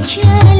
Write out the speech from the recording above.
Pikir-pikir